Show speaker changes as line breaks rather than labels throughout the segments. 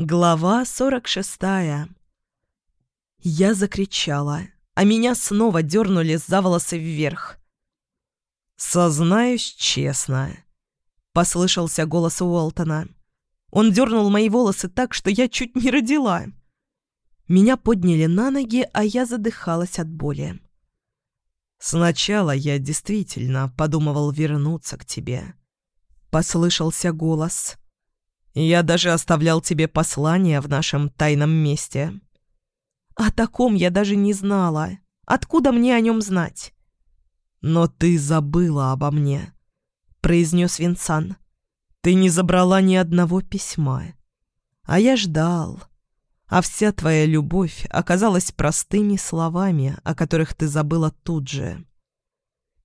Глава 46 Я закричала, а меня снова дернули за волосы вверх. «Сознаюсь честно», — послышался голос Уолтона. Он дернул мои волосы так, что я чуть не родила. Меня подняли на ноги, а я задыхалась от боли. «Сначала я действительно подумывал вернуться к тебе», — послышался голос. Я даже оставлял тебе послание в нашем тайном месте. О таком я даже не знала. Откуда мне о нем знать? Но ты забыла обо мне, произнес Винсан. Ты не забрала ни одного письма. А я ждал. А вся твоя любовь оказалась простыми словами, о которых ты забыла тут же.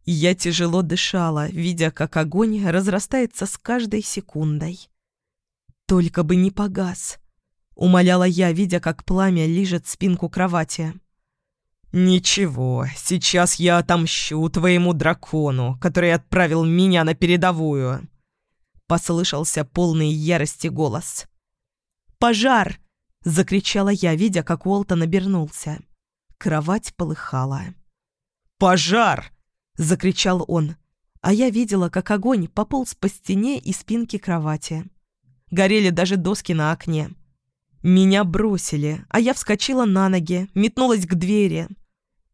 Я тяжело дышала, видя, как огонь разрастается с каждой секундой. «Только бы не погас!» — умоляла я, видя, как пламя лижет спинку кровати. «Ничего, сейчас я отомщу твоему дракону, который отправил меня на передовую!» Послышался полный ярости голос. «Пожар!» — закричала я, видя, как Уолтон обернулся. Кровать полыхала. «Пожар!» — закричал он, а я видела, как огонь пополз по стене и спинке кровати. Горели даже доски на окне. Меня бросили, а я вскочила на ноги, метнулась к двери.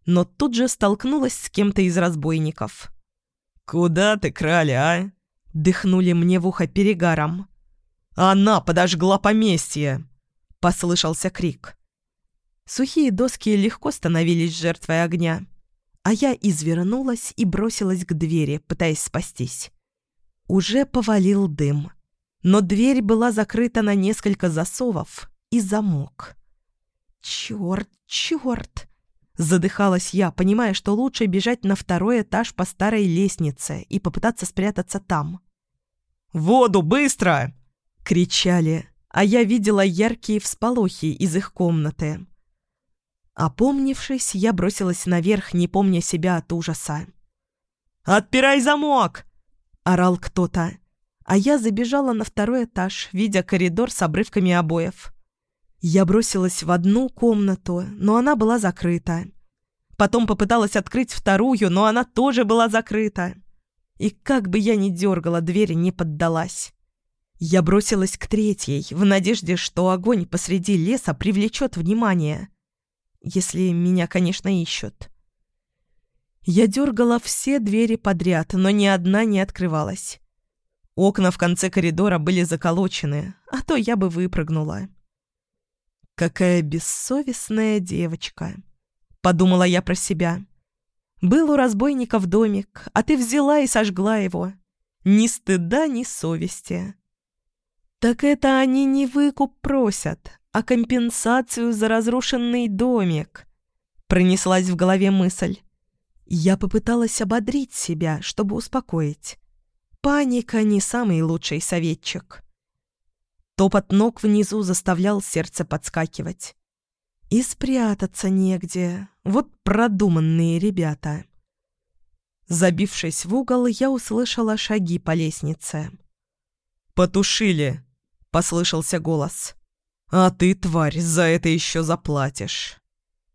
Но тут же столкнулась с кем-то из разбойников. «Куда ты, краля, а?» Дыхнули мне в ухо перегаром. «Она подожгла поместье!» Послышался крик. Сухие доски легко становились жертвой огня, а я извернулась и бросилась к двери, пытаясь спастись. Уже повалил дым но дверь была закрыта на несколько засовов и замок. «Черт, черт!» Задыхалась я, понимая, что лучше бежать на второй этаж по старой лестнице и попытаться спрятаться там. «Воду, быстро!» — кричали, а я видела яркие всполохи из их комнаты. Опомнившись, я бросилась наверх, не помня себя от ужаса. «Отпирай замок!» — орал кто-то а я забежала на второй этаж, видя коридор с обрывками обоев. Я бросилась в одну комнату, но она была закрыта. Потом попыталась открыть вторую, но она тоже была закрыта. И как бы я ни дергала, дверь не поддалась. Я бросилась к третьей, в надежде, что огонь посреди леса привлечет внимание. Если меня, конечно, ищут. Я дергала все двери подряд, но ни одна не открывалась. Окна в конце коридора были заколочены, а то я бы выпрыгнула. «Какая бессовестная девочка!» — подумала я про себя. «Был у разбойников домик, а ты взяла и сожгла его. Ни стыда, ни совести». «Так это они не выкуп просят, а компенсацию за разрушенный домик», — пронеслась в голове мысль. Я попыталась ободрить себя, чтобы успокоить. Паника не самый лучший советчик. Топот ног внизу заставлял сердце подскакивать. И спрятаться негде. Вот продуманные ребята. Забившись в угол, я услышала шаги по лестнице. «Потушили!» — послышался голос. «А ты, тварь, за это еще заплатишь!»